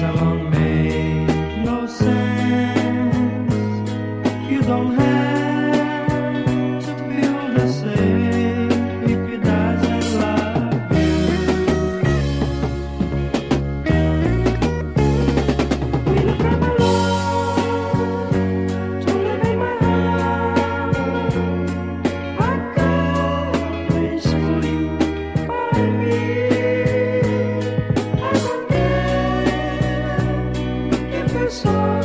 Shalom. So.